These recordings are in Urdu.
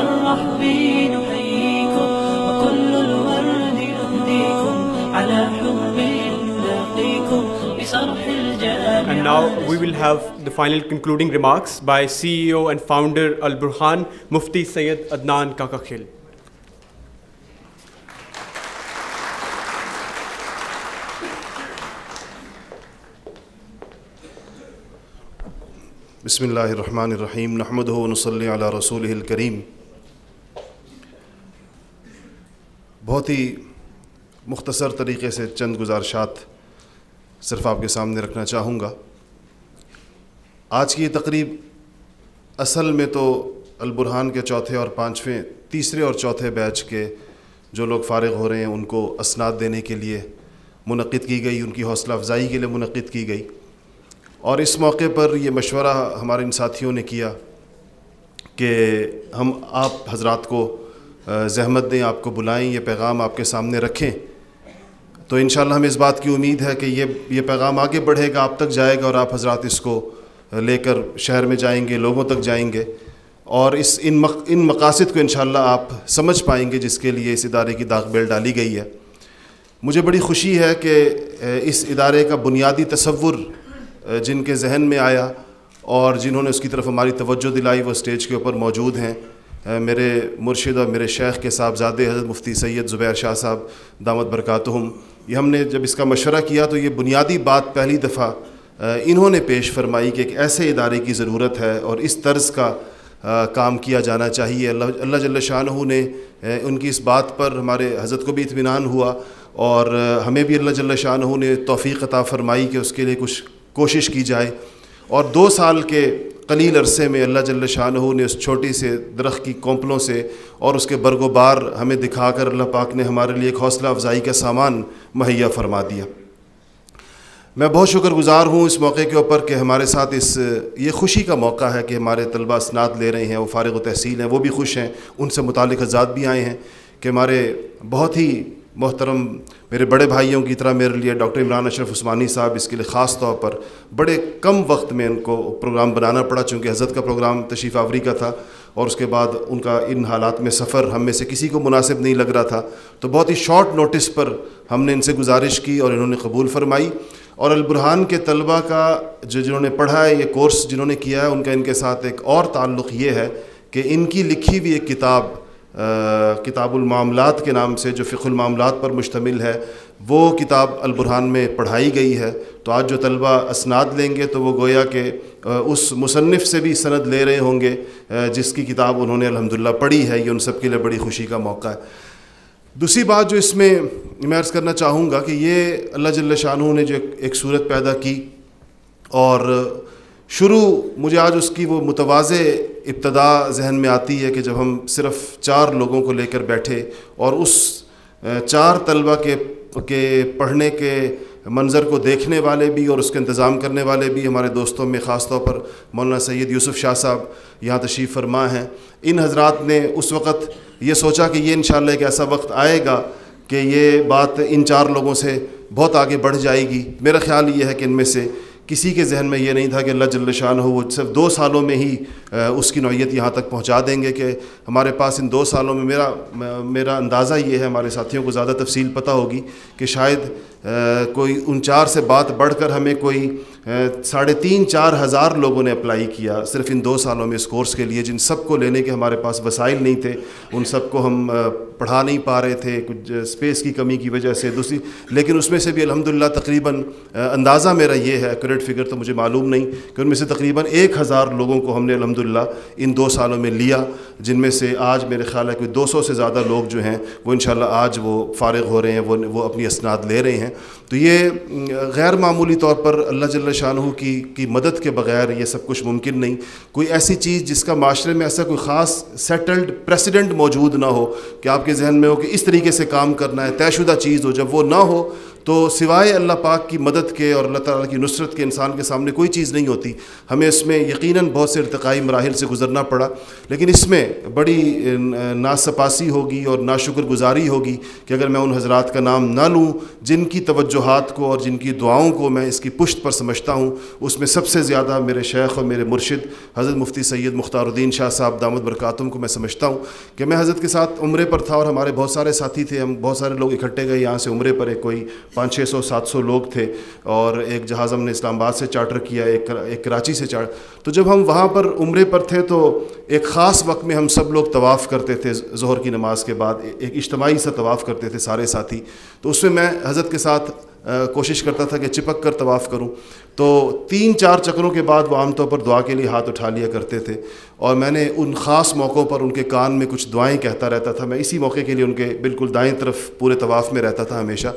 الرحب نحييكم وكل الورد نهديكم على حب نلاقيكم بصرح And now we will have the final concluding remarks by CEO and founder Al-Burhan Mufti Sayyid Adnan Kakakhil. بسم اللہ الرحمٰن الرحیم نحمد رسول ال کریم بہت ہی مختصر طریقے سے چند گزارشات صرف آپ کے سامنے رکھنا چاہوں گا آج کی یہ تقریب اصل میں تو البرہان کے چوتھے اور پانچویں تیسرے اور چوتھے بیچ کے جو لوگ فارغ ہو رہے ہیں ان کو اسناد دینے کے لیے منعقد کی گئی ان کی حوصلہ افزائی کے لیے منعقد کی گئی اور اس موقع پر یہ مشورہ ہمارے ان ساتھیوں نے کیا کہ ہم آپ حضرات کو زحمت دیں آپ کو بلائیں یہ پیغام آپ کے سامنے رکھیں تو انشاءاللہ ہمیں اس بات کی امید ہے کہ یہ یہ پیغام آگے بڑھے گا آپ تک جائے گا اور آپ حضرات اس کو لے کر شہر میں جائیں گے لوگوں تک جائیں گے اور اس ان مقاصد کو انشاءاللہ آپ سمجھ پائیں گے جس کے لیے اس ادارے کی داغ بیل ڈالی گئی ہے مجھے بڑی خوشی ہے کہ اس ادارے کا بنیادی تصور جن کے ذہن میں آیا اور جنہوں نے اس کی طرف ہماری توجہ دلائی وہ اسٹیج کے اوپر موجود ہیں میرے مرشد اور میرے شیخ کے زادے حضرت مفتی سید زبیر شاہ صاحب دامت برکاتہم یہ ہم نے جب اس کا مشورہ کیا تو یہ بنیادی بات پہلی دفعہ انہوں نے پیش فرمائی کہ ایک ایسے ادارے کی ضرورت ہے اور اس طرز کا کام کیا جانا چاہیے اللہ جل شاہ نے ان کی اس بات پر ہمارے حضرت کو بھی اطمینان ہوا اور ہمیں بھی اللہ جل شاہ نے توفیق عطا فرمائی کہ اس کے لیے کچھ کوشش کی جائے اور دو سال کے قلیل عرصے میں اللہ جل شاہ نے اس چھوٹی سے درخت کی کونپلوں سے اور اس کے برگ و بار ہمیں دکھا کر اللہ پاک نے ہمارے لیے ایک حوصلہ افزائی کا سامان مہیا فرما دیا میں بہت شکر گزار ہوں اس موقع کے اوپر کہ ہمارے ساتھ اس یہ خوشی کا موقع ہے کہ ہمارے طلبہ اسناد لے رہے ہیں وہ فارغ و تحصیل ہیں وہ بھی خوش ہیں ان سے متعلق زاد بھی آئے ہیں کہ ہمارے بہت ہی محترم میرے بڑے بھائیوں کی طرح میرے لیے ڈاکٹر عمران اشرف عثمانی صاحب اس کے لیے خاص طور پر بڑے کم وقت میں ان کو پروگرام بنانا پڑا چونکہ حضرت کا پروگرام تشریف آوری کا تھا اور اس کے بعد ان کا ان حالات میں سفر ہم میں سے کسی کو مناسب نہیں لگ رہا تھا تو بہت ہی شارٹ نوٹس پر ہم نے ان سے گزارش کی اور انہوں نے قبول فرمائی اور البرحان کے طلبہ کا جو جنہوں نے پڑھا ہے یہ کورس جنہوں نے کیا ہے ان کا ان کے ساتھ ایک اور تعلق یہ ہے کہ ان کی لکھی ہوئی ایک کتاب کتاب المعاملات کے نام سے جو فقہ المعاملات پر مشتمل ہے وہ کتاب البرحان میں پڑھائی گئی ہے تو آج جو طلبہ اسناد لیں گے تو وہ گویا کہ اس مصنف سے بھی سند لے رہے ہوں گے جس کی کتاب انہوں نے الحمدللہ پڑھی ہے یہ ان سب کے لیے بڑی خوشی کا موقع ہے دوسری بات جو اس میں میں عرض کرنا چاہوں گا کہ یہ اللہ جل شاہ نے جو ایک صورت پیدا کی اور شروع مجھے آج اس کی وہ متوازے ابتدا ذہن میں آتی ہے کہ جب ہم صرف چار لوگوں کو لے کر بیٹھے اور اس چار طلبہ کے کے پڑھنے کے منظر کو دیکھنے والے بھی اور اس کا انتظام کرنے والے بھی ہمارے دوستوں میں خاص طور پر مولانا سید یوسف شاہ صاحب یہاں تشریف فرما ہیں ان حضرات نے اس وقت یہ سوچا کہ یہ انشاءاللہ ایک ایسا وقت آئے گا کہ یہ بات ان چار لوگوں سے بہت آگے بڑھ جائے گی میرا خیال یہ ہے کہ ان میں سے کسی کے ذہن میں یہ نہیں تھا کہ اللہ جل شان ہو وہ صرف دو سالوں میں ہی اس کی نوعیت یہاں تک پہنچا دیں گے کہ ہمارے پاس ان دو سالوں میں میرا میرا اندازہ یہ ہے ہمارے ساتھیوں کو زیادہ تفصیل پتہ ہوگی کہ شاید کوئی ان چار سے بات بڑھ کر ہمیں کوئی ساڑھے تین چار ہزار لوگوں نے اپلائی کیا صرف ان دو سالوں میں اس کورس کے لیے جن سب کو لینے کے ہمارے پاس وسائل نہیں تھے ان سب کو ہم پڑھا نہیں پا رہے تھے کچھ اسپیس کی کمی کی وجہ سے دوسری لیکن اس میں سے بھی الحمدللہ تقریباً اندازہ میرا یہ ہے ایکوریٹ فگر تو مجھے معلوم نہیں کہ ان میں سے تقریباً ایک ہزار لوگوں کو ہم نے الحمدللہ ان دو سالوں میں لیا جن میں سے آج میرے خیال ہے کہ دو سو سے زیادہ لوگ جو ہیں وہ انشاءاللہ آج وہ فارغ ہو رہے ہیں وہ وہ اپنی اسناد لے رہے ہیں ہیں تو یہ غیر معمولی طور پر اللہ جل شاہ کی کی مدد کے بغیر یہ سب کچھ ممکن نہیں کوئی ایسی چیز جس کا معاشرے میں ایسا کوئی خاص سیٹلڈ پریسیڈنٹ موجود نہ ہو کہ آپ کے ذہن میں ہو کہ اس طریقے سے کام کرنا ہے طے شدہ چیز ہو جب وہ نہ ہو تو سوائے اللہ پاک کی مدد کے اور اللہ تعالیٰ کی نصرت کے انسان کے سامنے کوئی چیز نہیں ہوتی ہمیں اس میں یقیناً بہت سے ارتقائی مراحل سے گزرنا پڑا لیکن اس میں بڑی ناسپاسی ہوگی اور ناشکر گزاری ہوگی کہ اگر میں ان حضرات کا نام نہ لوں جن کی توجہات کو اور جن کی دعاؤں کو میں اس کی پشت پر سمجھتا ہوں اس میں سب سے زیادہ میرے شیخ اور میرے مرشد حضرت مفتی سید مختار الدین شاہ صاحب دامد برکاتم کو میں سمجھتا ہوں کہ میں حضرت کے ساتھ عمرے پر تھا اور ہمارے بہت سارے ساتھی تھے ہم بہت سارے لوگ اکٹھے گئے یہاں سے عمرے پر ایک کوئی پانچ چھ سو سات سو لوگ تھے اور ایک جہاز ہم نے اسلام آباد سے چارٹر کیا ایک ایک کراچی سے چارٹر تو جب ہم وہاں پر عمرے پر تھے تو ایک خاص وقت میں ہم سب لوگ طواف کرتے تھے ظہر کی نماز کے بعد ایک اجتماعی سا طواف کرتے تھے سارے ساتھی تو اس میں میں حضرت کے ساتھ کوشش کرتا تھا کہ چپک کر طواف کروں تو تین چار چکروں کے بعد وہ عام طور پر دعا کے لیے ہاتھ اٹھا لیا کرتے تھے اور میں نے ان خاص موقعوں پر ان کے کان میں کچھ دعائیں کہتا رہتا تھا میں اسی موقع کے لیے ان کے بالکل دائیں طرف پورے طواف میں رہتا تھا ہمیشہ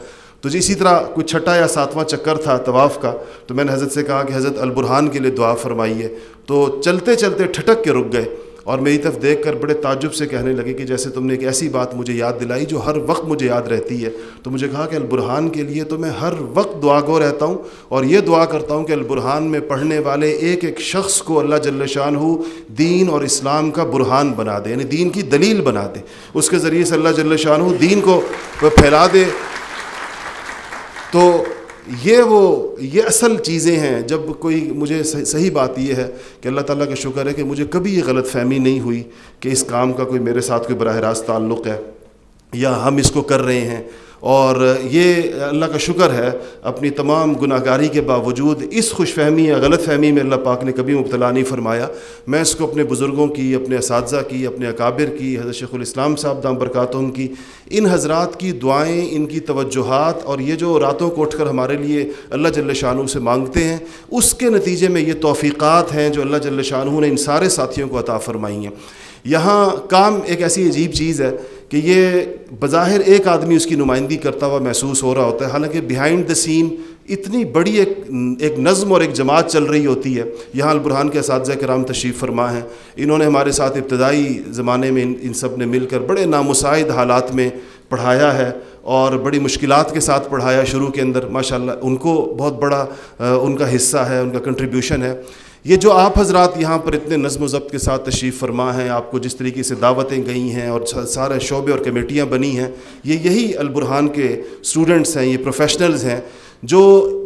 تو جی اسی طرح کوئی چھٹا یا ساتواں چکر تھا طواف کا تو میں نے حضرت سے کہا کہ حضرت البرحان کے لیے دعا فرمائیے تو چلتے چلتے ٹھٹک کے رک گئے اور میری طرف دیکھ کر بڑے تعجب سے کہنے لگے کہ جیسے تم نے ایک ایسی بات مجھے یاد دلائی جو ہر وقت مجھے یاد رہتی ہے تو مجھے کہا کہ البرحان کے لیے تو میں ہر وقت دعا گو رہتا ہوں اور یہ دعا کرتا ہوں کہ البرحان میں پڑھنے والے ایک ایک شخص کو اللہ جل شان ہو دین اور اسلام کا برہان بنا دے یعنی دین کی دلیل بنا دے اس کے ذریعے سے اللہ جل شان ہو دین کو پھیلا دے تو یہ وہ یہ اصل چیزیں ہیں جب کوئی مجھے صحیح بات یہ ہے کہ اللہ تعالیٰ کا شکر ہے کہ مجھے کبھی یہ غلط فہمی نہیں ہوئی کہ اس کام کا کوئی میرے ساتھ کوئی براہ راست تعلق ہے یا ہم اس کو کر رہے ہیں اور یہ اللہ کا شکر ہے اپنی تمام گناہ گاری کے باوجود اس خوش فہمی یا غلط فہمی میں اللہ پاک نے کبھی مبتلا نہیں فرمایا میں اس کو اپنے بزرگوں کی اپنے اساتذہ کی اپنے اکابر کی حضرت شیخ الاسلام صاحب دام برکاتوں کی ان حضرات کی دعائیں ان کی توجہات اور یہ جو راتوں کو اٹھ کر ہمارے لیے اللہ جل شاہوں سے مانگتے ہیں اس کے نتیجے میں یہ توفیقات ہیں جو اللہ جل شاہ نے ان سارے ساتھیوں کو عطا فرمائی ہیں یہاں کام ایک ایسی عجیب چیز ہے کہ یہ بظاہر ایک آدمی اس کی نمائندگی کرتا ہوا محسوس ہو رہا ہوتا ہے حالانکہ بیہائنڈ دا سین اتنی بڑی ایک ایک نظم اور ایک جماعت چل رہی ہوتی ہے یہاں البرحان کے اساتذہ کے رام فرما ہیں انہوں نے ہمارے ساتھ ابتدائی زمانے میں ان ان سب نے مل کر بڑے نامساعد حالات میں پڑھایا ہے اور بڑی مشکلات کے ساتھ پڑھایا شروع کے اندر ماشاءاللہ ان کو بہت بڑا ان کا حصہ ہے ان کا کنٹریبیوشن ہے یہ جو آپ حضرات یہاں پر اتنے نظم و ضبط کے ساتھ تشریف فرما ہیں آپ کو جس طریقے سے دعوتیں گئی ہیں اور سارے شعبے اور کمیٹیاں بنی ہیں یہ یہی البرحان کے اسٹوڈنٹس ہیں یہ پروفیشنلز ہیں جو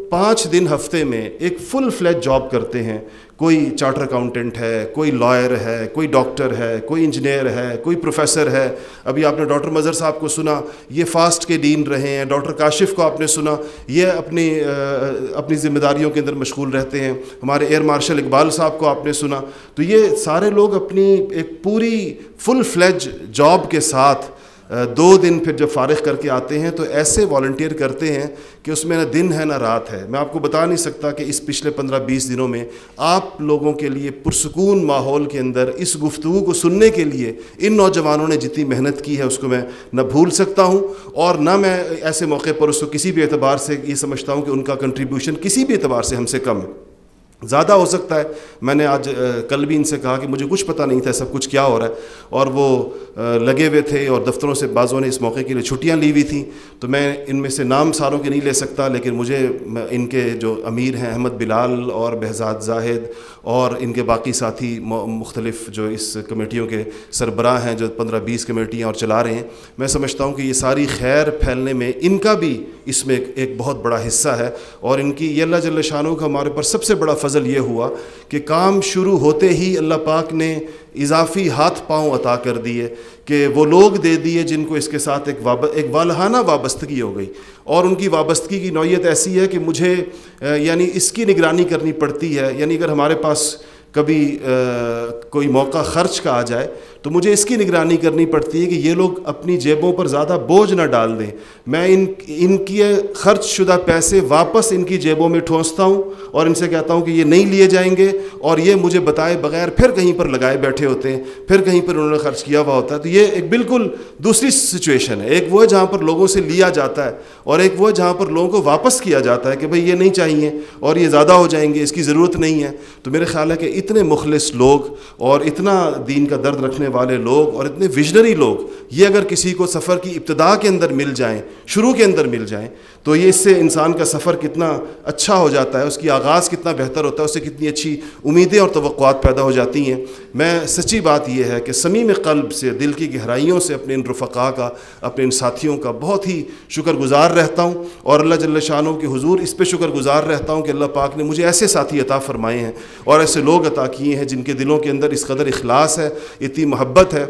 پانچ دن ہفتے میں ایک فل فلیج جاب کرتے ہیں کوئی چارٹر اکاؤنٹنٹ ہے کوئی لائر ہے کوئی ڈاکٹر ہے کوئی انجینئر ہے کوئی پروفیسر ہے ابھی آپ نے ڈاکٹر مظہر صاحب کو سنا یہ فاسٹ کے ڈین رہے ہیں ڈاکٹر کاشف کو آپ نے سنا یہ اپنی اپنی ذمہ داریوں کے اندر مشغول رہتے ہیں ہمارے ایئر مارشل اقبال صاحب کو آپ نے سنا تو یہ سارے لوگ اپنی ایک پوری فل فلیج جاب کے ساتھ دو دن پھر جب فارغ کر کے آتے ہیں تو ایسے والنٹیئر کرتے ہیں کہ اس میں نہ دن ہے نہ رات ہے میں آپ کو بتا نہیں سکتا کہ اس پچھلے پندرہ بیس دنوں میں آپ لوگوں کے لیے پرسکون ماحول کے اندر اس گفتگو کو سننے کے لیے ان نوجوانوں نے جتنی محنت کی ہے اس کو میں نہ بھول سکتا ہوں اور نہ میں ایسے موقع پر اس کو کسی بھی اعتبار سے یہ سمجھتا ہوں کہ ان کا کنٹریبیوشن کسی بھی اعتبار سے ہم سے کم ہے زیادہ ہو سکتا ہے میں نے آج کل بھی ان سے کہا کہ مجھے کچھ پتہ نہیں تھا سب کچھ کیا ہو رہا ہے اور وہ لگے ہوئے تھے اور دفتروں سے بعضوں نے اس موقع کے لیے چھٹیاں لی ہوئی تھیں تو میں ان میں سے نام ساروں کے نہیں لے سکتا لیکن مجھے ان کے جو امیر ہیں احمد بلال اور بہزاد زاہد اور ان کے باقی ساتھی مختلف جو اس کمیٹیوں کے سربراہ ہیں جو پندرہ بیس کمیٹیاں اور چلا رہے ہیں میں سمجھتا ہوں کہ یہ ساری خیر پھیلنے میں ان کا بھی اس میں ایک بہت بڑا حصہ ہے اور ان کی یہ اللہ جل شانوں کا ہمارے اوپر سب سے بڑا فضل فضل یہ ہوا کہ کام شروع ہوتے ہی اللہ پاک نے اضافی ہاتھ پاؤں عطا کر دیے کہ وہ لوگ دے دیے جن کو اس کے ساتھ ایک ایک واب والہانہ وابستگی ہو گئی اور ان کی وابستگی کی نوعیت ایسی ہے کہ مجھے یعنی اس کی نگرانی کرنی پڑتی ہے یعنی اگر ہمارے پاس کبھی کوئی موقع خرچ کا آ جائے تو مجھے اس کی نگرانی کرنی پڑتی ہے کہ یہ لوگ اپنی جیبوں پر زیادہ بوجھ نہ ڈال دیں میں ان ان کے خرچ شدہ پیسے واپس ان کی جیبوں میں ٹھونستا ہوں اور ان سے کہتا ہوں کہ یہ نہیں لیے جائیں گے اور یہ مجھے بتائے بغیر پھر کہیں پر لگائے بیٹھے ہوتے ہیں پھر کہیں پر انہوں نے خرچ کیا ہوا ہوتا ہے تو یہ ایک بالکل دوسری سچویشن ہے ایک وہ ہے جہاں پر لوگوں سے لیا جاتا ہے اور ایک وہ ہے جہاں پر لوگوں کو واپس کیا جاتا ہے کہ بھائی یہ نہیں چاہیے اور یہ زیادہ ہو جائیں گے اس کی ضرورت نہیں ہے تو میرے خیال ہے کہ اتنے مخلص لوگ اور اتنا دین کا درد رکھنے والے لوگ اور اتنے وژنری لوگ یہ اگر کسی کو سفر کی ابتدا کے اندر مل جائیں شروع کے اندر مل جائیں تو یہ اس سے انسان کا سفر کتنا اچھا ہو جاتا ہے اس کی آغاز کتنا بہتر ہوتا ہے اس سے کتنی اچھی امیدیں اور توقعات پیدا ہو جاتی ہیں میں سچی بات یہ ہے کہ سمیم قلب سے دل کی گہرائیوں سے اپنے ان رفقا کا اپنے ان ساتھیوں کا بہت ہی شکر گزار رہتا ہوں اور اللہ جل جلشانوں کے حضور اس پہ شکر گزار رہتا ہوں کہ اللہ پاک نے مجھے ایسے ساتھی عطا فرمائے ہیں اور ایسے لوگ عطا کیے ہیں جن کے دلوں کے اندر اس قدر اخلاص ہے اتنی محبت ہے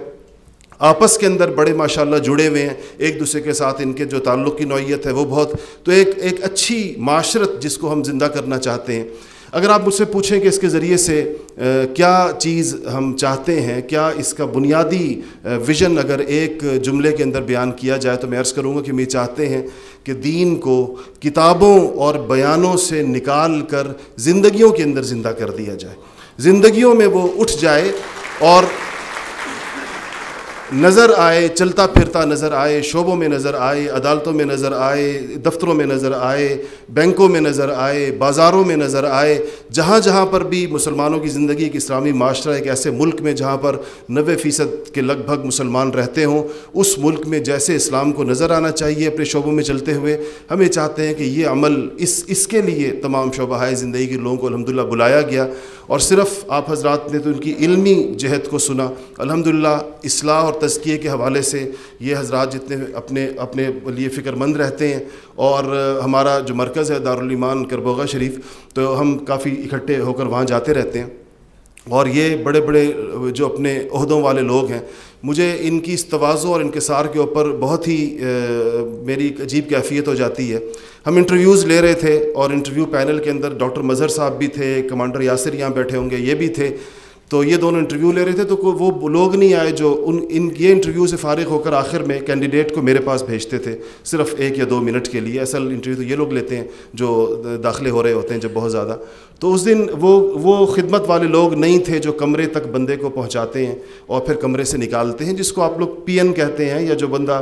آپس کے اندر بڑے ماشاءاللہ جڑے ہوئے ہیں ایک دوسرے کے ساتھ ان کے جو تعلق کی نوعیت ہے وہ بہت تو ایک ایک اچھی معاشرت جس کو ہم زندہ کرنا چاہتے ہیں اگر آپ مجھ سے پوچھیں کہ اس کے ذریعے سے کیا چیز ہم چاہتے ہیں کیا اس کا بنیادی ویژن اگر ایک جملے کے اندر بیان کیا جائے تو میں عرض کروں گا کہ میں چاہتے ہیں کہ دین کو کتابوں اور بیانوں سے نکال کر زندگیوں کے اندر زندہ کر دیا جائے زندگیوں میں وہ اٹھ جائے اور نظر آئے چلتا پھرتا نظر آئے شعبوں میں نظر آئے عدالتوں میں نظر آئے دفتروں میں نظر آئے بینکوں میں نظر آئے بازاروں میں نظر آئے جہاں جہاں پر بھی مسلمانوں کی زندگی ایک اسلامی معاشرہ ایک ایسے ملک میں جہاں پر نوے فیصد کے لگ بھگ مسلمان رہتے ہوں اس ملک میں جیسے اسلام کو نظر آنا چاہیے اپنے شعبوں میں چلتے ہوئے ہمیں چاہتے ہیں کہ یہ عمل اس اس کے لیے تمام شعبہ ہائے زندگی کے لوگوں کو الحمد للہ بلایا گیا اور صرف آپ حضرات نے تو ان کی علمی جہت کو سنا الحمد للہ اصلاح اور تزکیے کے حوالے سے یہ حضرات جتنے اپنے اپنے لیے فکر مند رہتے ہیں اور ہمارا جو مرکز ہے دارالعلیمان کربوغہ شریف تو ہم کافی اکٹھے ہو کر وہاں جاتے رہتے ہیں اور یہ بڑے بڑے جو اپنے عہدوں والے لوگ ہیں مجھے ان کی استوازوں اور انکسار کے اوپر بہت ہی میری عجیب کیفیت ہو جاتی ہے ہم انٹرویوز لے رہے تھے اور انٹرویو پینل کے اندر ڈاکٹر مظہر صاحب بھی تھے کمانڈر یاسر یہاں بیٹھے ہوں گے یہ بھی تھے تو یہ دونوں انٹرویو لے رہے تھے تو وہ لوگ نہیں آئے جو ان ان یہ انٹرویو سے فارغ ہو کر آخر میں کینڈیڈیٹ کو میرے پاس بھیجتے تھے صرف ایک یا دو منٹ کے لیے اصل انٹرویو تو یہ لوگ لیتے ہیں جو داخلے ہو رہے ہوتے ہیں جب بہت زیادہ تو اس دن وہ وہ خدمت والے لوگ نہیں تھے جو کمرے تک بندے کو پہنچاتے ہیں اور پھر کمرے سے نکالتے ہیں جس کو آپ لوگ پی این کہتے ہیں یا جو بندہ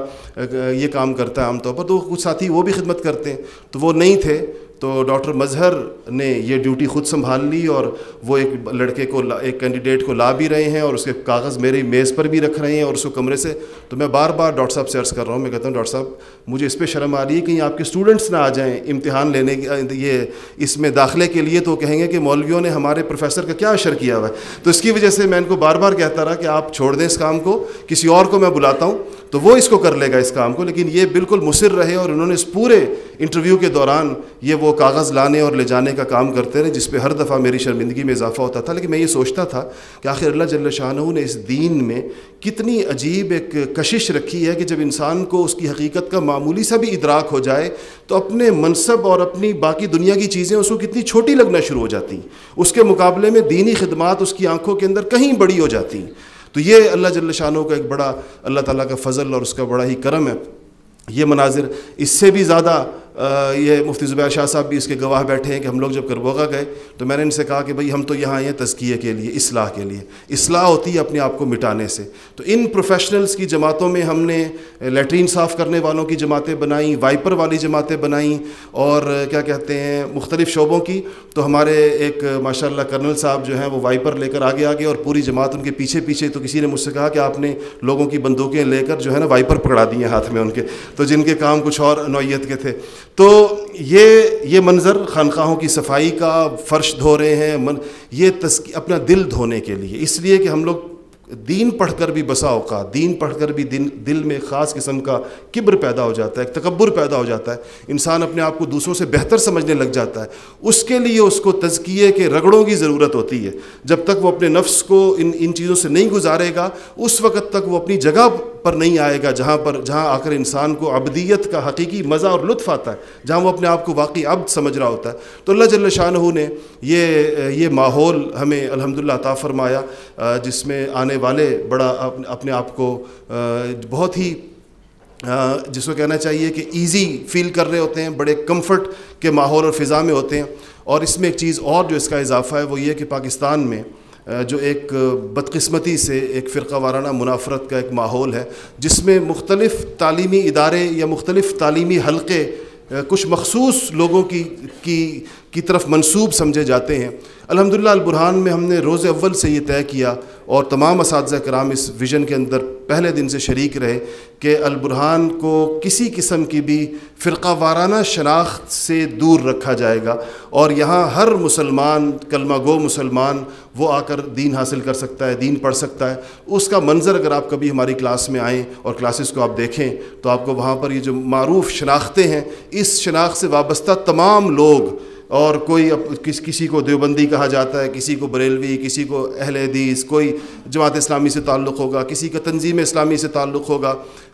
یہ کام کرتا ہے عام طور پر تو کچھ ساتھی وہ بھی خدمت کرتے ہیں تو وہ نہیں تھے تو ڈاکٹر مظہر نے یہ ڈیوٹی خود سنبھال لی اور وہ ایک لڑکے کو ایک کینڈیڈیٹ کو لا بھی رہے ہیں اور اس کے کاغذ میری میز پر بھی رکھ رہے ہیں اور اس کو کمرے سے تو میں بار بار ڈاکٹر صاحب سے عرض کر رہا ہوں میں کہتا ہوں ڈاکٹر صاحب مجھے اس پہ شرم آ رہی ہے کہیں آپ کے اسٹوڈنٹس نہ آ جائیں امتحان لینے یہ اس میں داخلے کے لیے تو کہیں گے کہ مولویوں نے ہمارے پروفیسر کا کیا اشر کیا ہوا ہے تو اس کی وجہ سے میں ان کو بار بار کہتا رہا کہ آپ چھوڑ دیں اس کام کو کسی اور کو میں بلاتا ہوں تو وہ اس کو کر لے گا اس کام کو لیکن یہ بالکل مصر رہے اور انہوں نے اس پورے انٹرویو کے دوران یہ وہ کاغذ لانے اور لے جانے کا کام کرتے رہے جس پہ ہر دفعہ میری شرمندگی میں اضافہ ہوتا تھا لیکن میں یہ سوچتا تھا کہ آخر اللہ جل شاہ نے اس دین میں کتنی عجیب ایک کشش رکھی ہے کہ جب انسان کو اس کی حقیقت کا معمولی سا بھی ادراک ہو جائے تو اپنے منصب اور اپنی باقی دنیا کی چیزیں اس کو کتنی چھوٹی لگنا شروع ہو جاتی اس کے مقابلے میں دینی خدمات اس کی آنکھوں کے اندر کہیں بڑی ہو جاتی تو یہ اللہ جل شانوں کا ایک بڑا اللہ تعالیٰ کا فضل اور اس کا بڑا ہی کرم ہے یہ مناظر اس سے بھی زیادہ یہ مفتی زبیر شاہ صاحب بھی اس کے گواہ بیٹھے ہیں کہ ہم لوگ جب کربوگا گئے تو میں نے ان سے کہا کہ بھئی ہم تو یہاں آئے ہیں تزکیے کے لیے اصلاح کے لیے اصلاح ہوتی ہے اپنے آپ کو مٹانے سے تو ان پروفیشنلز کی جماعتوں میں ہم نے لیٹرین صاف کرنے والوں کی جماعتیں بنائیں وائپر والی جماعتیں بنائیں اور کیا کہتے ہیں مختلف شعبوں کی تو ہمارے ایک ماشاء اللہ کرنل صاحب جو ہیں وہ وائپر لے کر آگے آگے اور پوری جماعت ان کے پیچھے پیچھے تو کسی نے مجھ سے کہا کہ آپ نے لوگوں کی بندوقیں لے کر جو ہے نا وائپر پکڑا دی ہیں ہاتھ میں ان کے تو جن کے کام کچھ اور نوعیت کے تھے تو یہ یہ منظر خانقاہوں کی صفائی کا فرش دھو رہے ہیں یہ اپنا دل دھونے کے لیے اس لیے کہ ہم لوگ دین پڑھ کر بھی بسا اوقات دین پڑھ کر بھی دن دل میں خاص قسم کا کبر پیدا ہو جاتا ہے ایک تکبر پیدا ہو جاتا ہے انسان اپنے آپ کو دوسروں سے بہتر سمجھنے لگ جاتا ہے اس کے لیے اس کو تزکیے کے رگڑوں کی ضرورت ہوتی ہے جب تک وہ اپنے نفس کو ان ان چیزوں سے نہیں گزارے گا اس وقت تک وہ اپنی جگہ پر نہیں آئے گا جہاں پر جہاں آ کر انسان کو ابدیت کا حقیقی مزہ اور لطف آتا ہے جہاں وہ اپنے آپ کو واقعی عبد سمجھ رہا ہوتا ہے تو اللہ جل شاہ نے یہ یہ ماحول ہمیں الحمد للہ فرمایا جس میں آنے والے بڑا اپنے آپ کو بہت ہی جس کو کہنا چاہیے کہ ایزی فیل کر رہے ہوتے ہیں بڑے کمفرٹ کے ماحول اور فضا میں ہوتے ہیں اور اس میں ایک چیز اور جو اس کا اضافہ ہے وہ یہ کہ پاکستان میں جو ایک بدقسمتی سے ایک فرقہ وارانہ منافرت کا ایک ماحول ہے جس میں مختلف تعلیمی ادارے یا مختلف تعلیمی حلقے کچھ مخصوص لوگوں کی کی کی طرف منصوب سمجھے جاتے ہیں الحمدللہ البرحان البرہان میں ہم نے روز اول سے یہ طے کیا اور تمام اساتذہ کرام اس ویژن کے اندر پہلے دن سے شریک رہے کہ البرہان کو کسی قسم کی بھی فرقہ وارانہ شناخت سے دور رکھا جائے گا اور یہاں ہر مسلمان کلمہ گو مسلمان وہ آ کر دین حاصل کر سکتا ہے دین پڑھ سکتا ہے اس کا منظر اگر آپ کبھی ہماری کلاس میں آئیں اور کلاسز کو آپ دیکھیں تو آپ کو وہاں پر یہ جو معروف شناختیں ہیں اس شناخت سے وابستہ تمام لوگ اور کوئی کس کسی کو دیوبندی کہا جاتا ہے کسی کو بریلوی کسی کو اہل حدیث کوئی جماعت اسلامی سے تعلق ہوگا کسی کا تنظیم اسلامی سے تعلق ہوگا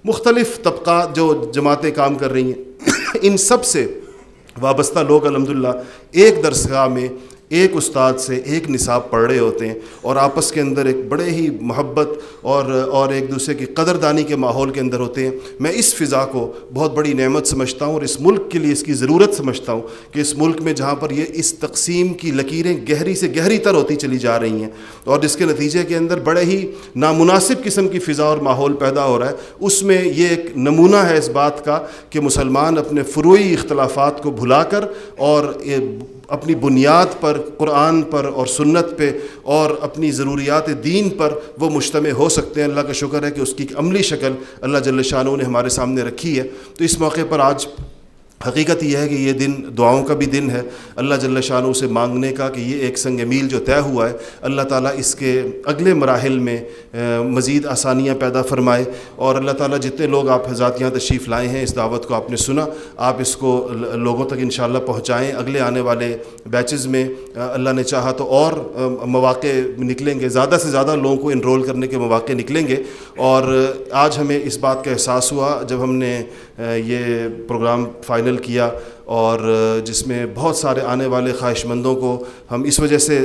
مختلف طبقات جو جماعتیں کام کر رہی ہیں ان سب سے وابستہ لوگ الحمدللہ ایک درسگاہ میں ایک استاد سے ایک نصاب پڑھ رہے ہوتے ہیں اور آپس کے اندر ایک بڑے ہی محبت اور اور ایک دوسرے کی قدر دانی کے ماحول کے اندر ہوتے ہیں میں اس فضا کو بہت بڑی نعمت سمجھتا ہوں اور اس ملک کے لیے اس کی ضرورت سمجھتا ہوں کہ اس ملک میں جہاں پر یہ اس تقسیم کی لکیریں گہری سے گہری تر ہوتی چلی جا رہی ہیں اور جس کے نتیجے کے اندر بڑے ہی نامناسب قسم کی فضا اور ماحول پیدا ہو رہا ہے اس میں یہ ایک نمونہ ہے اس بات کا کہ مسلمان اپنے فروئی اختلافات کو بھلا کر اور اپنی بنیاد پر قرآن پر اور سنت پہ اور اپنی ضروریات دین پر وہ مشتمع ہو سکتے ہیں اللہ کا شکر ہے کہ اس کی عملی شکل اللہ جل شاہ نے ہمارے سامنے رکھی ہے تو اس موقع پر آج حقیقت یہ ہے کہ یہ دن دعاؤں کا بھی دن ہے اللہ جل شاہ سے مانگنے کا کہ یہ ایک سنگ میل جو طے ہوا ہے اللہ تعالیٰ اس کے اگلے مراحل میں مزید آسانیاں پیدا فرمائے اور اللہ تعالیٰ جتنے لوگ آپ حضرات یہاں تشریف لائے ہیں اس دعوت کو آپ نے سنا آپ اس کو لوگوں تک انشاءاللہ پہنچائیں اگلے آنے والے بیچز میں اللہ نے چاہا تو اور مواقع نکلیں گے زیادہ سے زیادہ لوگوں کو انرول کرنے کے مواقع نکلیں گے اور آج ہمیں اس بات کا احساس ہوا جب ہم نے یہ پروگرام فائنل کیا اور جس میں بہت سارے آنے والے خواہش مندوں کو ہم اس وجہ سے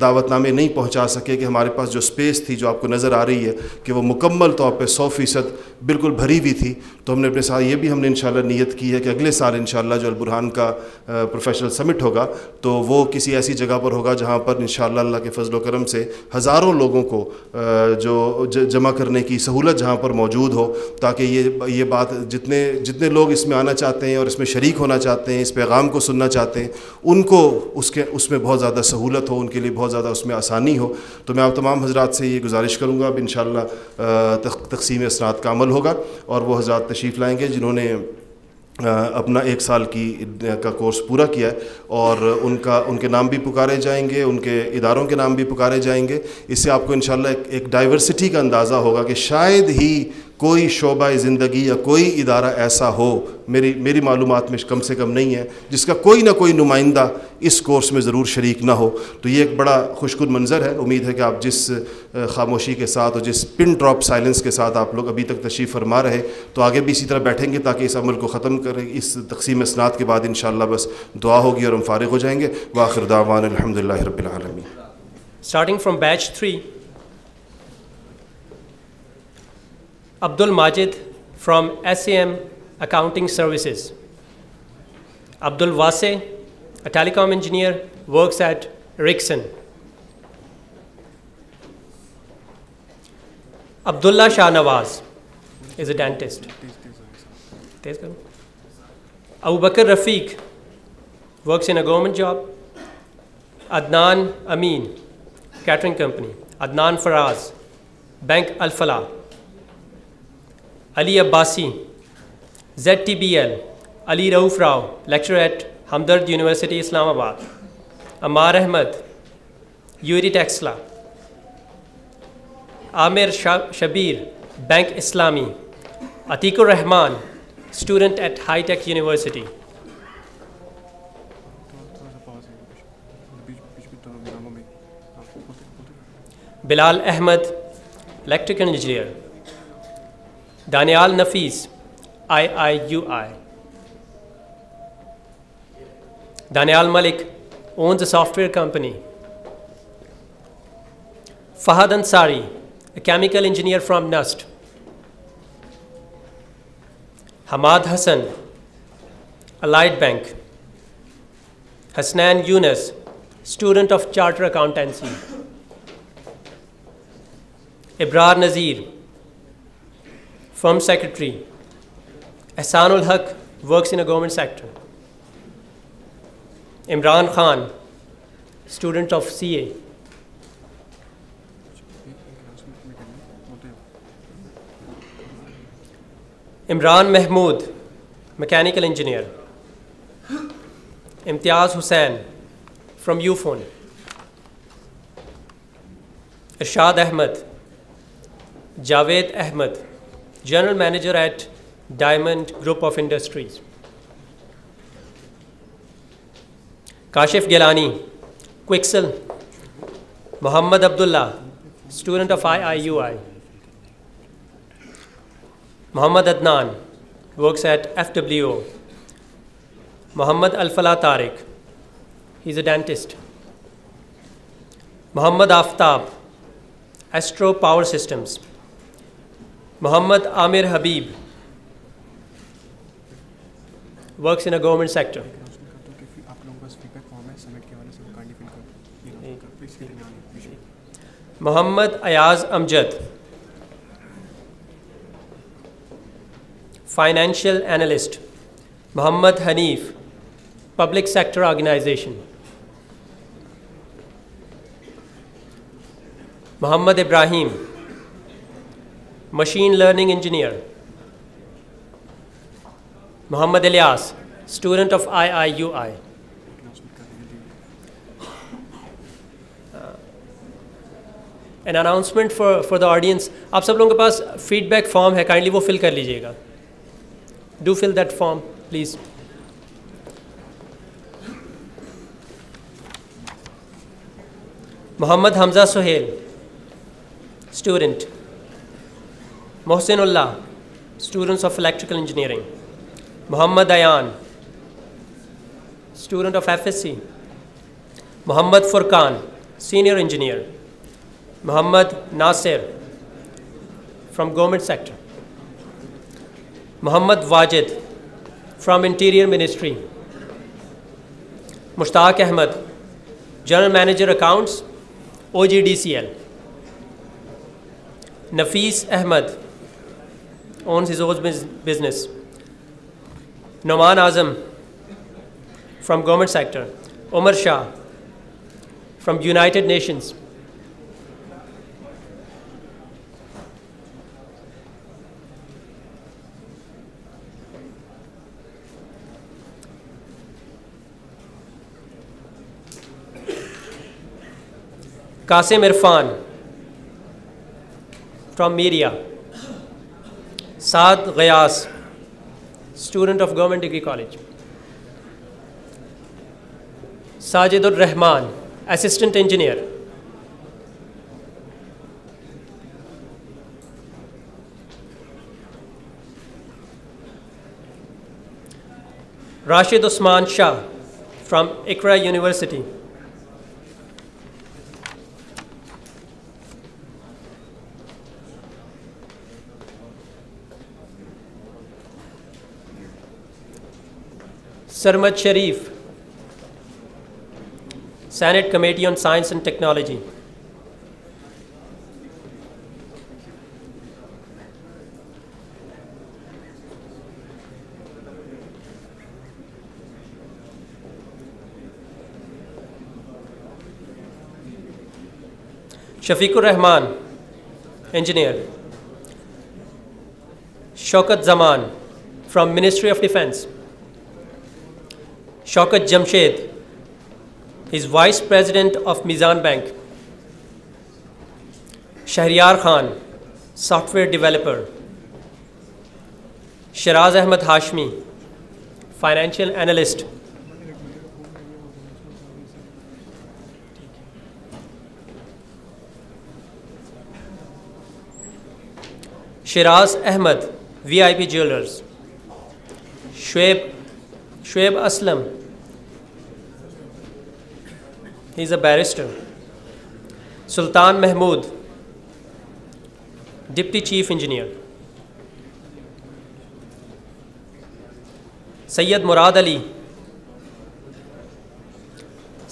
دعوت نامے نہیں پہنچا سکے کہ ہمارے پاس جو اسپیس تھی جو آپ کو نظر آ رہی ہے کہ وہ مکمل طور پہ سو فیصد بالکل بھری ہوئی تھی تو ہم نے اپنے ساتھ یہ بھی ہم نے انشاءاللہ نیت کی ہے کہ اگلے سال انشاءاللہ جو البرحان کا پروفیشنل سمٹ ہوگا تو وہ کسی ایسی جگہ پر ہوگا جہاں پر انشاءاللہ اللہ اللہ کے فضل و کرم سے ہزاروں لوگوں کو جو جمع کرنے کی سہولت جہاں پر موجود ہو تاکہ یہ یہ بات جتنے جتنے لوگ اس میں آنا چاہتے ہیں اور اس میں شریک ہونا چاہتے چاہتے ہیں اس پیغام کو سننا چاہتے ہیں ان کو اس کے اس میں بہت زیادہ سہولت ہو ان کے لیے بہت زیادہ اس میں آسانی ہو تو میں آپ تمام حضرات سے یہ گزارش کروں گا ان انشاءاللہ تقسیم اسناد کا عمل ہوگا اور وہ حضرات تشریف لائیں گے جنہوں نے اپنا ایک سال کی کا کورس پورا کیا ہے اور ان کا ان کے نام بھی پکارے جائیں گے ان کے اداروں کے نام بھی پکارے جائیں گے اس سے آپ کو انشاءاللہ ایک ڈائیورسٹی کا اندازہ ہوگا کہ شاید ہی کوئی شعبہ زندگی یا کوئی ادارہ ایسا ہو میری میری معلومات میں کم سے کم نہیں ہے جس کا کوئی نہ کوئی نمائندہ اس کورس میں ضرور شریک نہ ہو تو یہ ایک بڑا خوشکن منظر ہے امید ہے کہ آپ جس خاموشی کے ساتھ اور جس پن ڈراپ سائلنس کے ساتھ آپ لوگ ابھی تک تشریف فرما رہے تو آگے بھی اسی طرح بیٹھیں گے تاکہ اس عمل کو ختم کریں اس تقسیم اسناد کے بعد انشاءاللہ بس دعا ہوگی اور ہم فارغ ہو جائیں گے واخردہ دعوان الحمد للہ رب العالمین starting from batch three Abdul Majid from S A M accounting services Abdul Wasay telecom engineer works at رکسن Abdullah Shah Nawaz is a dentist تیز کرو Abu Bakar Rafiq works in a government job Adnan Amin catering company Adnan Faraz bank Alfalah Ali Abbasi Z T B L Ali Rauf Rao lecture at Hamdard university Islamabad Ammar Ahmed یوری Taxila Amir Shabbir bank Islami Atiq ur Rahman student at high tech university Bilal Ahmed electrical engineer Daniyal Nafees I I U I Daniyal Malik owns software company Fahad Ansari chemical engineer from NUST Hammad Hassan Allied bank Hasnain Younas student of charter accountancy Abrar Nazir firm secretary Ehsan ul Haq works in a government sector Imran Khan student of C A Imran Mahmood mechanical engineer Imtiaz Hussain from Ufone Irshad Ahmed Javed Ahmed general manager at diamond group of industries Kashif Gilani کوکسل Muhammad Abdullah student of I I U I Muhammad Adnan works at F W O Muhammad Alfalah Tariq he is a dentist Muhammad Aftab astro power systems Muhammad Amir Habib works in a government sector Muhammad Ayaz Amjad financial analyst Muhammad Hanif public sector organisation Muhammad Ibrahim machine learning engineer Muhammad Ilyas student of I I U I and for for the audience آپ سب لوگوں کے پاس فیڈ بیک فارم ہے کائنڈلی وہ فل کر لیجیے گا do fill that form please Muhammad Hamza Sohail student Mohsin Ullah students of electrical engineering Muhammad Ayan student of F S C Muhammad Furqan senior engineer Muhammad Nasir from government sector Muhammad Wajid from interior ministry Mushtaq Ahmed general manager accounts O G D C L Nafees Ahmed owns his own business. Noman Azam from government sector. Omar Shah from United Nations. Qasim Irfan from media. Saad Ghayas student of government degree college Sajid ur Rahman assistant engineer Rashid Usman Shah from Iqra university Sarmad Sharif senate committee on science and technology Shafiq ur Rahman engineer Shaukat Zaman from ministry of defence Shaukat Jamshed is vice president of Meezan bank Shehryar Khan software developer Shiraz Ahmed Hashmi financial analyst Shiraz Ahmed V I P jewellers Shoaib Shoaib Aslam he is a barrister Sultan Mahmood deputy chief engineer Syed Murad Ali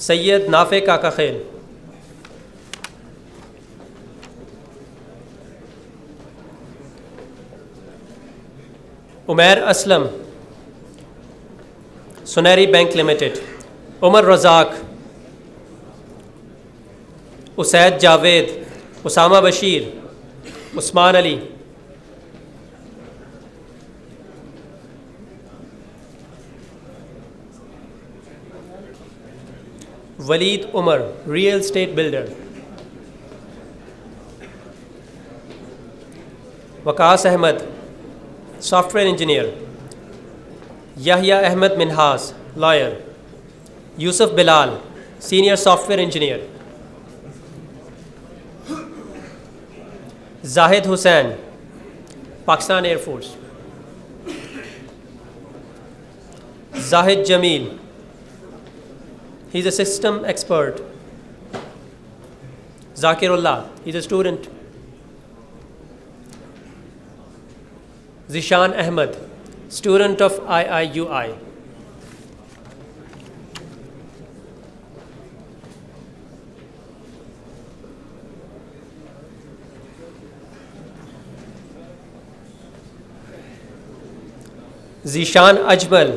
Syed Nafay Kaka Khel Umair Aslam Sunehri bank limited Umar Razzaq Usaid Javed Usama Bashir Usman Ali Waleed Umar real estate builder Waqas Ahmed software engineer Yahya Ahmed Minhas lawyer Yousuf Bilal senior software engineer Zahid Hussain, Pakistan Air Force. Zahid Jamil, he's a system expert. Zakirullah, he's a student. Zishan Ahmed, student of IIUI. Zeeshan Ajmal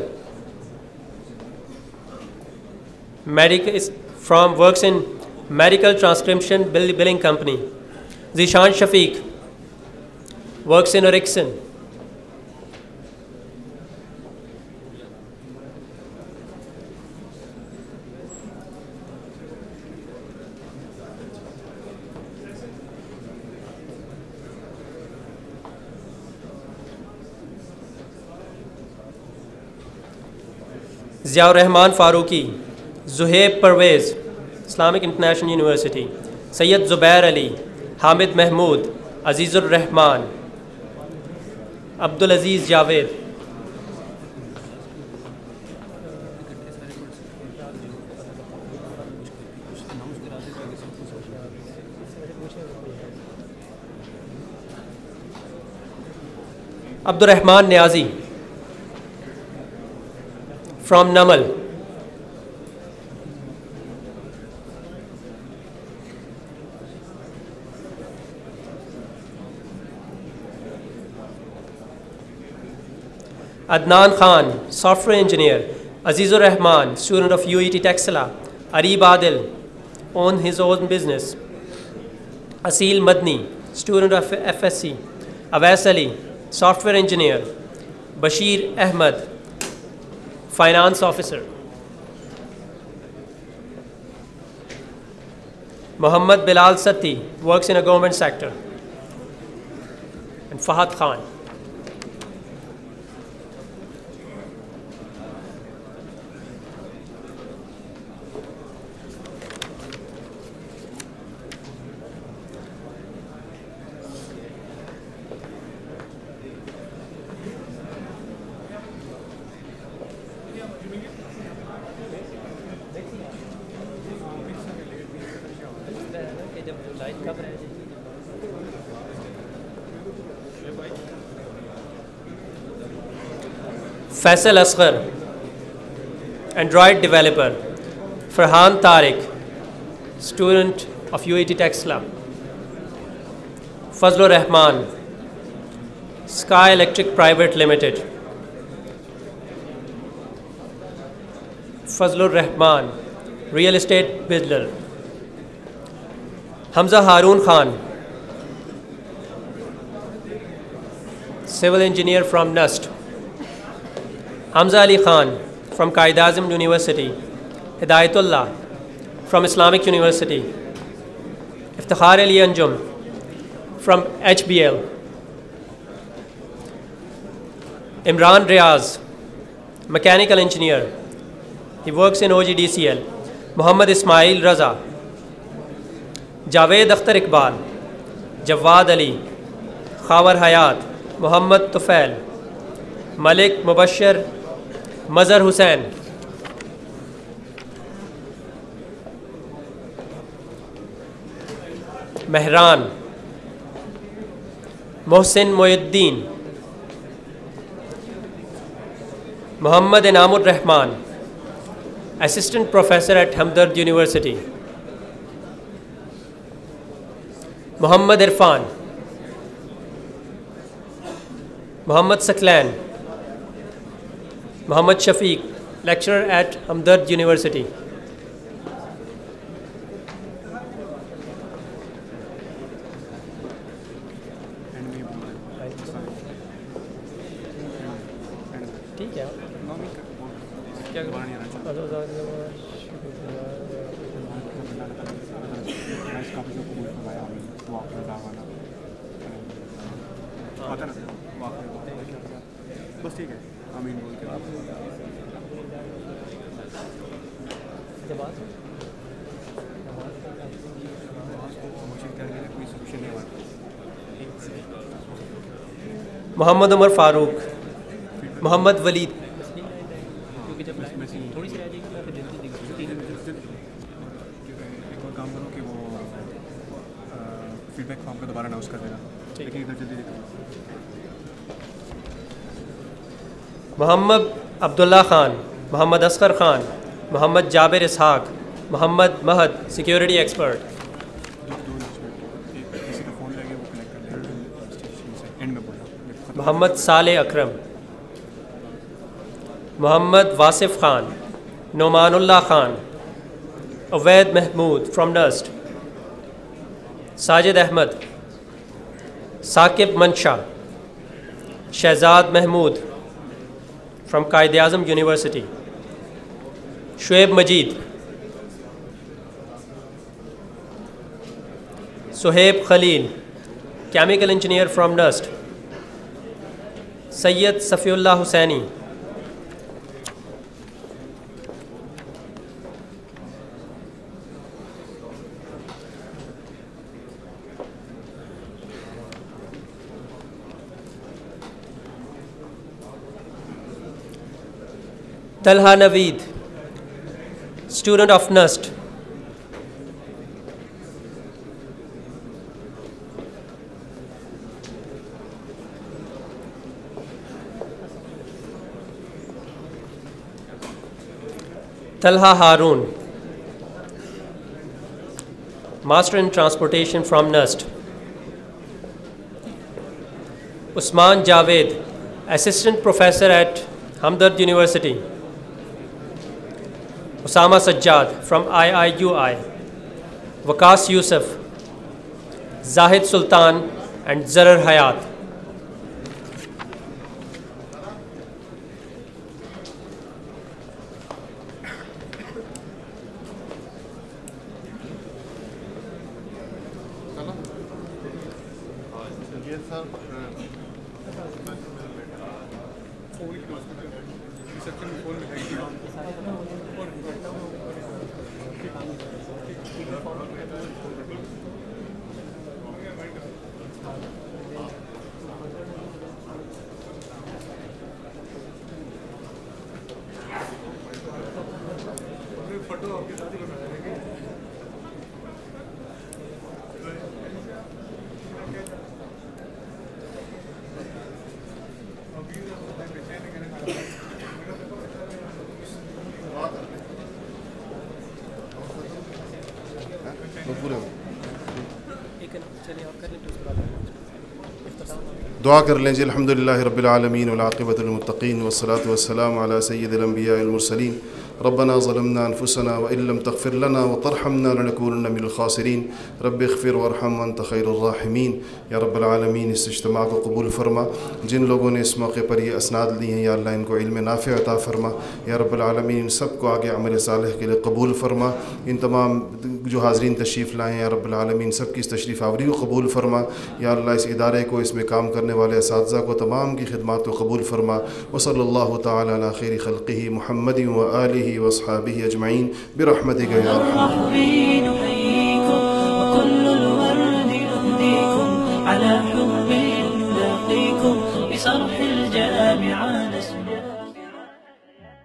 from works in medical transcription billing company Zeeshan Shafiq works in اور Exxon Zia ur Rahman Farooqui Zohaib Pervez Islamic international university Syed Zubair Ali Hamid Mahmood Aziz ur Rahman Abdulaziz Javed Abdur Rahman Niazi from Namal. Adnan Khan, software engineer. Azizur Rahman, student of UET Texela. Arib Adil, own his own business. Asil Madni, student of FSC. Awais Ali, software engineer. Bashir Ahmed, finance officer Muhammad Bilal Satti works in a government sector Fahad Khan Faisal Asghar Android developer Farhan Tariq student of U E T Taxila Fazal ur Rahman sky electric private limited Fazal ur Rahman real estate business Hamza Haroon Khan civil engineer from NUST Hamza Ali Khan from Quaid Azam university Hidayat Ullah from Islamic university Iftikhar Ali Anjum from H B L Imran Riaz mechanical engineer he works in O G D C L Muhammad Ismail Raza Javed Akhtar Iqbal Jawad Ali Khawar Hayat Muhammad Tufail Malik Mubashir Mazhar Hussain Mehran Mohsin uddin Muhammad Inam ur Rahman assistant professor at Hamdard university Muhammad Irfan Muhammad Saqlain Muhammad Shafiq lecturer at Hamdard university Muhammad Umar Farooq Muhammad Waleed feedback کا دوبارہ ادھر جلدی گا Muhammad Abdullah Khan Muhammad Askar Khan Muhammad Jabir Ishaq Muhammad مہد security expert Muhammad Saleh Akram Muhammad Wasif Khan Noman Ullah Khan اوید Mahmood from dust Sajid Ahmed Saqib Mansha Shehzad Mahmood from Qaid Azam University, Shoaib Majid, Sohaib Khalil, chemical engineer from NUST, Sayyid Safiullah Hussaini, Talha Naveed, student of NUST. Talha Haroon, Master in Transportation from NUST. Usman Javed, Assistant Professor at Hamdard University. Osama Sajjad from IIUI, Waqas Yusuf, Zahid Sultan and Zarar Hayat. دعا کر لیں جی الحمد للہ رب العالمین العاقبۃ المطقین والصلاة والسلام علی سید الانبیاء المرسلین ربنا ظلمنا انفسنا وان لم تغفر لنا وترحمنا لنكونن من الخاسرين رب اغفر وارحم وانت خير الراحمين یا رب العالمین اس اجتماع کو قبول فرما جن لوگوں نے اس موقع پر یہ اسناد لی ہیں یا اللہ ان کو علم نافع عطا فرما یا رب العالمین ان سب کو آگے عمل صالح کے لیے قبول فرما ان تمام جو حاضرین تشریف لائیں یا رب العالمین سب کی اس تشریف آوری کو قبول فرما یا اللہ اس ادارے کو اس میں کام کرنے والے اساتذہ کو تمام کی خدمات کو قبول فرما وصلی صلی اللہ تعالیٰ خیر خلقی و علیہ وصحابه وأصحابه أجمعين برحمتك يا أرحم الراحمين